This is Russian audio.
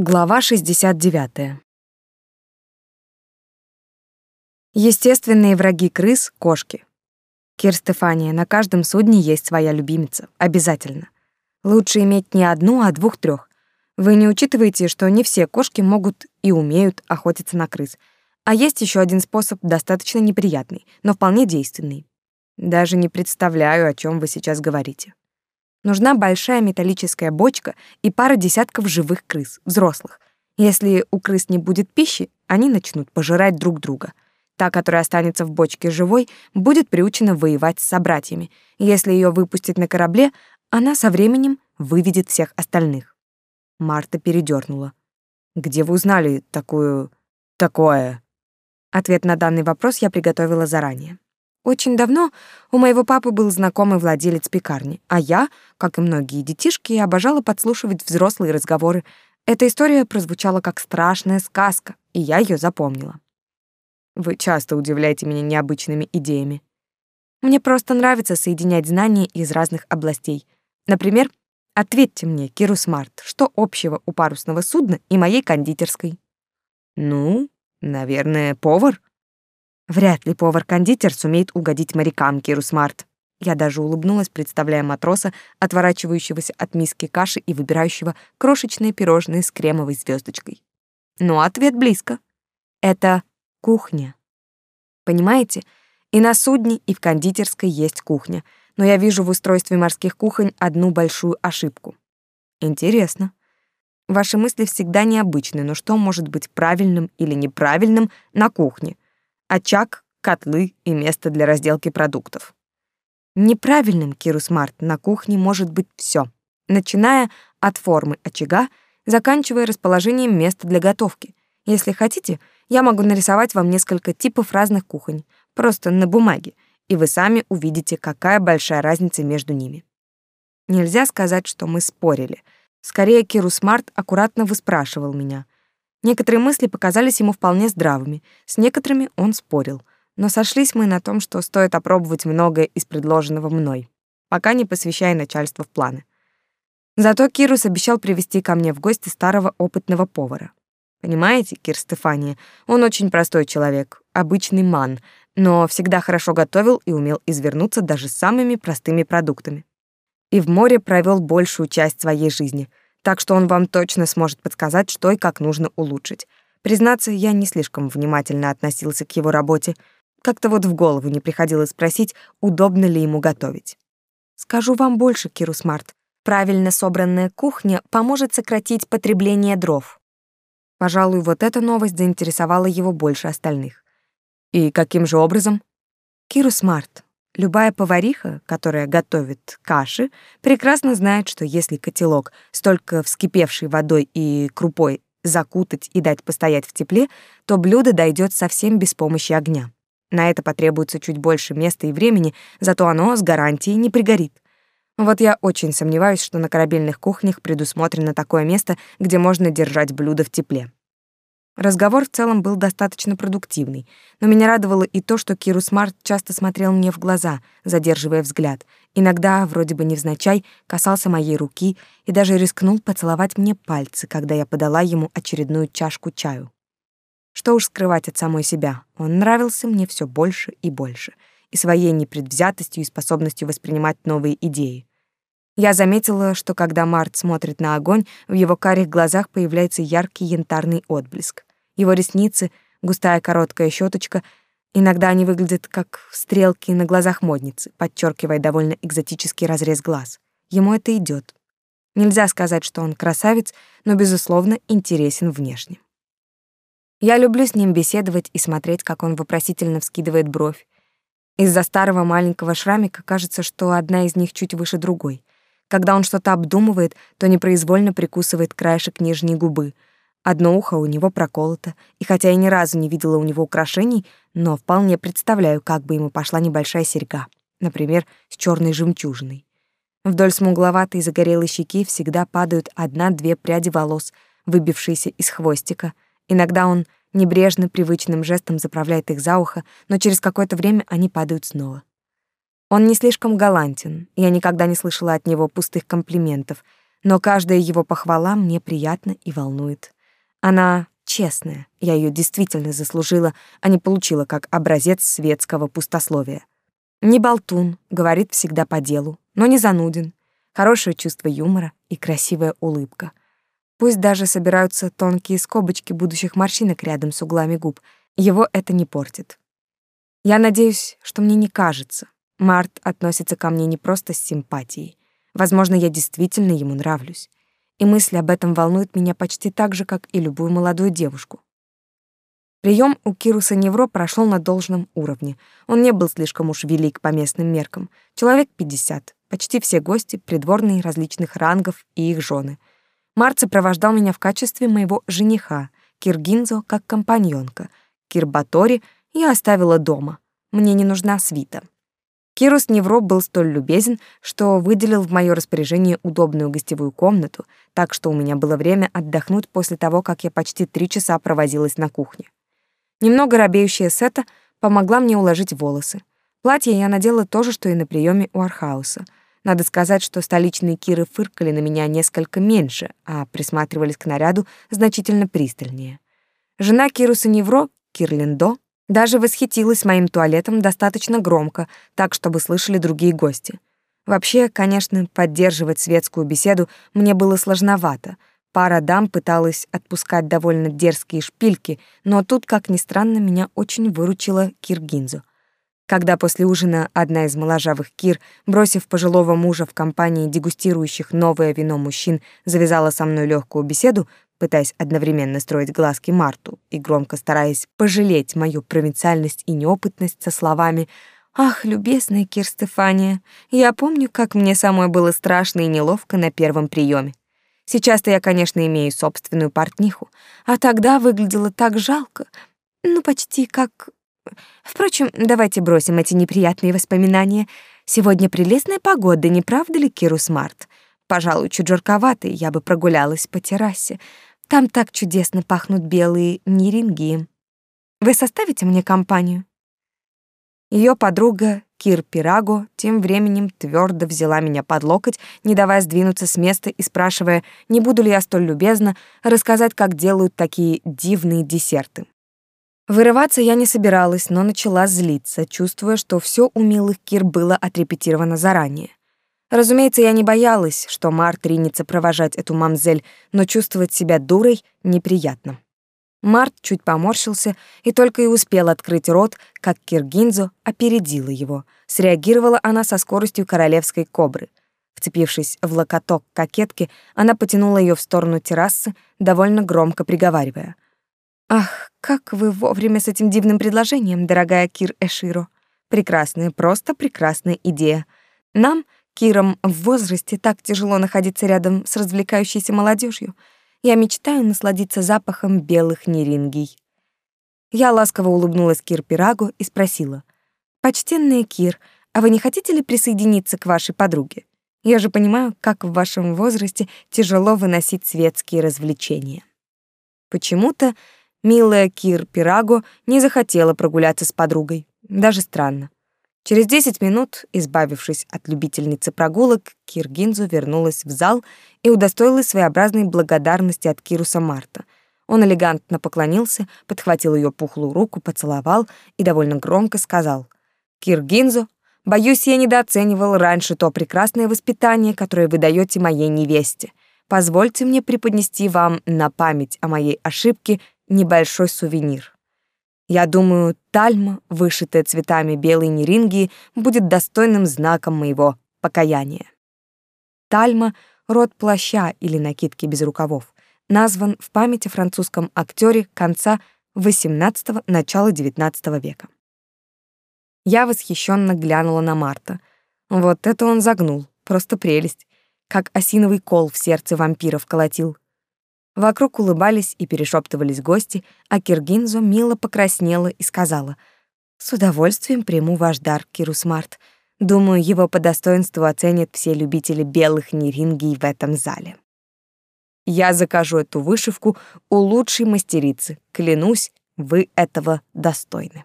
Глава 69. Естественные враги крыс — кошки. Кир Стефания, на каждом судне есть своя любимица. Обязательно. Лучше иметь не одну, а двух-трех. Вы не учитываете, что не все кошки могут и умеют охотиться на крыс. А есть еще один способ, достаточно неприятный, но вполне действенный. Даже не представляю, о чем вы сейчас говорите. Нужна большая металлическая бочка и пара десятков живых крыс, взрослых. Если у крыс не будет пищи, они начнут пожирать друг друга. Та, которая останется в бочке живой, будет приучена воевать с собратьями. Если ее выпустить на корабле, она со временем выведет всех остальных. Марта передернула. «Где вы узнали такую... такое?» Ответ на данный вопрос я приготовила заранее. Очень давно у моего папы был знакомый владелец пекарни, а я, как и многие детишки, обожала подслушивать взрослые разговоры. Эта история прозвучала как страшная сказка, и я ее запомнила. Вы часто удивляете меня необычными идеями. Мне просто нравится соединять знания из разных областей. Например, ответьте мне, Киру Смарт, что общего у парусного судна и моей кондитерской? Ну, наверное, повар. Вряд ли повар-кондитер сумеет угодить морякам Киру Смарт. Я даже улыбнулась, представляя матроса, отворачивающегося от миски каши и выбирающего крошечные пирожные с кремовой звездочкой. Но ответ близко. Это кухня. Понимаете? И на судне, и в кондитерской есть кухня, но я вижу в устройстве морских кухонь одну большую ошибку. Интересно. Ваши мысли всегда необычны, но что может быть правильным или неправильным на кухне — очаг, котлы и место для разделки продуктов. Неправильным Киру Смарт на кухне может быть все, начиная от формы очага, заканчивая расположением места для готовки. Если хотите, я могу нарисовать вам несколько типов разных кухонь, просто на бумаге, и вы сами увидите, какая большая разница между ними. Нельзя сказать, что мы спорили. Скорее, Киру Смарт аккуратно выспрашивал меня — Некоторые мысли показались ему вполне здравыми, с некоторыми он спорил, но сошлись мы на том, что стоит опробовать многое из предложенного мной, пока не посвящая начальство в планы. Зато Кирус обещал привести ко мне в гости старого опытного повара. Понимаете, Кир Стефания, он очень простой человек, обычный ман, но всегда хорошо готовил и умел извернуться даже самыми простыми продуктами. И в море провел большую часть своей жизни — так что он вам точно сможет подсказать, что и как нужно улучшить. Признаться, я не слишком внимательно относился к его работе. Как-то вот в голову не приходило спросить, удобно ли ему готовить. Скажу вам больше, Киру Смарт. Правильно собранная кухня поможет сократить потребление дров. Пожалуй, вот эта новость заинтересовала его больше остальных. И каким же образом? Киру Смарт, Любая повариха, которая готовит каши, прекрасно знает, что если котелок с только вскипевшей водой и крупой закутать и дать постоять в тепле, то блюдо дойдет совсем без помощи огня. На это потребуется чуть больше места и времени, зато оно с гарантией не пригорит. Вот я очень сомневаюсь, что на корабельных кухнях предусмотрено такое место, где можно держать блюдо в тепле. Разговор в целом был достаточно продуктивный, но меня радовало и то, что Киру Смарт часто смотрел мне в глаза, задерживая взгляд. Иногда, вроде бы невзначай, касался моей руки и даже рискнул поцеловать мне пальцы, когда я подала ему очередную чашку чаю. Что уж скрывать от самой себя, он нравился мне все больше и больше, и своей непредвзятостью и способностью воспринимать новые идеи. Я заметила, что когда Март смотрит на огонь, в его карих глазах появляется яркий янтарный отблеск его ресницы, густая короткая щеточка. Иногда они выглядят как стрелки на глазах модницы, подчеркивая довольно экзотический разрез глаз. Ему это идет. Нельзя сказать, что он красавец, но, безусловно, интересен внешне. Я люблю с ним беседовать и смотреть, как он вопросительно вскидывает бровь. Из-за старого маленького шрамика кажется, что одна из них чуть выше другой. Когда он что-то обдумывает, то непроизвольно прикусывает краешек нижней губы — Одно ухо у него проколото, и хотя я ни разу не видела у него украшений, но вполне представляю, как бы ему пошла небольшая серьга, например, с черной жемчужиной. Вдоль смугловатой загорелой щеки всегда падают одна-две пряди волос, выбившиеся из хвостика. Иногда он небрежно, привычным жестом заправляет их за ухо, но через какое-то время они падают снова. Он не слишком галантен, я никогда не слышала от него пустых комплиментов — но каждая его похвала мне приятна и волнует. Она честная, я ее действительно заслужила, а не получила как образец светского пустословия. Не болтун, говорит всегда по делу, но не зануден. Хорошее чувство юмора и красивая улыбка. Пусть даже собираются тонкие скобочки будущих морщинок рядом с углами губ, его это не портит. Я надеюсь, что мне не кажется. Март относится ко мне не просто с симпатией. Возможно, я действительно ему нравлюсь. И мысль об этом волнует меня почти так же, как и любую молодую девушку. Прием у Кируса Невро прошел на должном уровне. Он не был слишком уж велик по местным меркам. Человек 50. Почти все гости, придворные различных рангов и их жены. Март сопровождал меня в качестве моего жениха, Киргинзо как компаньонка. Кирбатори я оставила дома. Мне не нужна свита. Кирус Невро был столь любезен, что выделил в моё распоряжение удобную гостевую комнату, так что у меня было время отдохнуть после того, как я почти три часа провозилась на кухне. Немного робеющая Сета помогла мне уложить волосы. Платье я надела то же, что и на приеме у Архауса. Надо сказать, что столичные киры фыркали на меня несколько меньше, а присматривались к наряду значительно пристальнее. Жена Кируса Невро, Кирлиндо, даже восхитилась моим туалетом достаточно громко, так, чтобы слышали другие гости. Вообще, конечно, поддерживать светскую беседу мне было сложновато. Пара дам пыталась отпускать довольно дерзкие шпильки, но тут, как ни странно, меня очень выручила Киргинзу. Когда после ужина одна из моложавых Кир, бросив пожилого мужа в компании дегустирующих новое вино мужчин, завязала со мной легкую беседу, пытаясь одновременно строить глазки Марту и громко стараясь пожалеть мою провинциальность и неопытность со словами «Ах, любезная Кир Стефания, я помню, как мне самой было страшно и неловко на первом приеме. Сейчас-то я, конечно, имею собственную портниху, а тогда выглядело так жалко, ну, почти как... Впрочем, давайте бросим эти неприятные воспоминания. Сегодня прелестная погода, не правда ли, Кирус Март? Пожалуй, чуть жарковато, я бы прогулялась по террасе. Там так чудесно пахнут белые неринги. Вы составите мне компанию? Ее подруга Кир Пираго тем временем твердо взяла меня под локоть, не давая сдвинуться с места и спрашивая, не буду ли я столь любезна рассказать, как делают такие дивные десерты. Вырываться я не собиралась, но начала злиться, чувствуя, что все у милых Кир было отрепетировано заранее. Разумеется, я не боялась, что Март ринется провожать эту мамзель, но чувствовать себя дурой неприятно. Март чуть поморщился и только и успел открыть рот, как Киргинзо опередила его. Среагировала она со скоростью королевской кобры. Вцепившись в локоток кокетки, она потянула ее в сторону террасы, довольно громко приговаривая. «Ах, как вы вовремя с этим дивным предложением, дорогая Кир Эширо! Прекрасная, просто прекрасная идея. Нам — Киром в возрасте так тяжело находиться рядом с развлекающейся молодежью. Я мечтаю насладиться запахом белых нерингий. Я ласково улыбнулась Кир Пирагу и спросила. «Почтенная Кир, а вы не хотите ли присоединиться к вашей подруге? Я же понимаю, как в вашем возрасте тяжело выносить светские развлечения». Почему-то милая Кир Пираго не захотела прогуляться с подругой. Даже странно. Через десять минут, избавившись от любительницы прогулок, Киргинзу вернулась в зал и удостоилась своеобразной благодарности от Кируса Марта. Он элегантно поклонился, подхватил ее пухлую руку, поцеловал и довольно громко сказал «Киргинзу, боюсь, я недооценивал раньше то прекрасное воспитание, которое вы даете моей невесте. Позвольте мне преподнести вам на память о моей ошибке небольшой сувенир». Я думаю, тальма, вышитая цветами белой неринги, будет достойным знаком моего покаяния. Тальма — род плаща или накидки без рукавов, назван в память французском актере конца XVIII – начала XIX века. Я восхищенно глянула на Марта. Вот это он загнул, просто прелесть, как осиновый кол в сердце вампиров колотил. Вокруг улыбались и перешептывались гости, а Киргинзо мило покраснела и сказала, «С удовольствием приму ваш дар, Кирусмарт. Думаю, его по достоинству оценят все любители белых нерингий в этом зале». Я закажу эту вышивку у лучшей мастерицы. Клянусь, вы этого достойны.